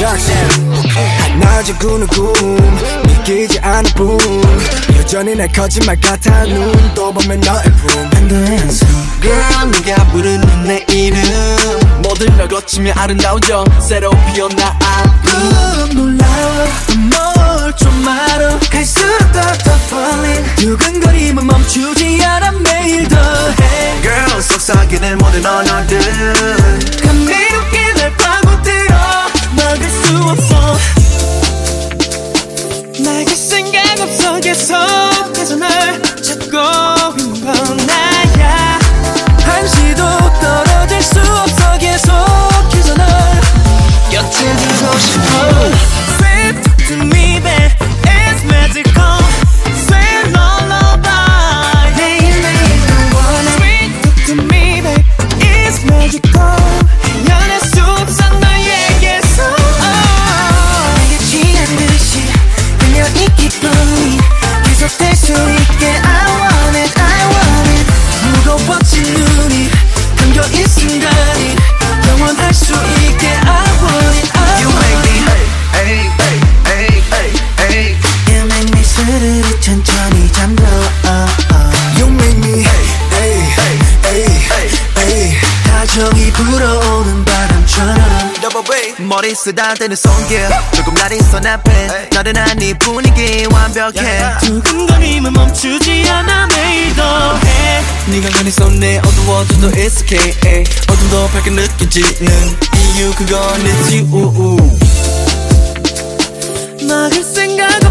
낮에 꾸는 꿈 믿기지 않을 뿐 여전히 날 거짓말 같아 눈도 보면 너의 한도의 한숨 Girl 네가 부르는 내 이름. 모든 걸 거치며 아름다워져 새로 피어나 꾹 놀라워 뭘좀 알아. 갈수록 더 falling. 두근거림은 멈추지 계속해서 날 찾고 머리 쓰다대는 손길 조금 날 있어 내 앞에 나른한 네 분위기 완벽해. 두근거림은 멈추지 않아 매일 더해. 네가 가는 손에 어두워져도 it's okay. 어둠도 밝게 느껴지는 이유 그건 it's you 막을 생각 없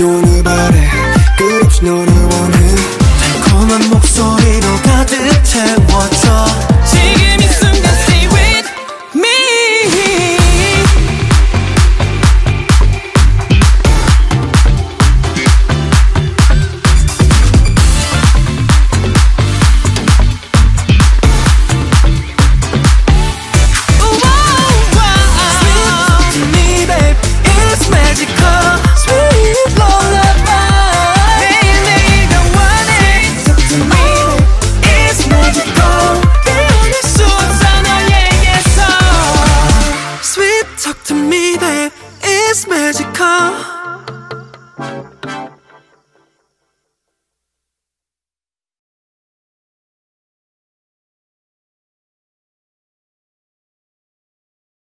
깨우지 말아줘 끝없이 오늘 바래. 끝없이 너를 원해 아직 커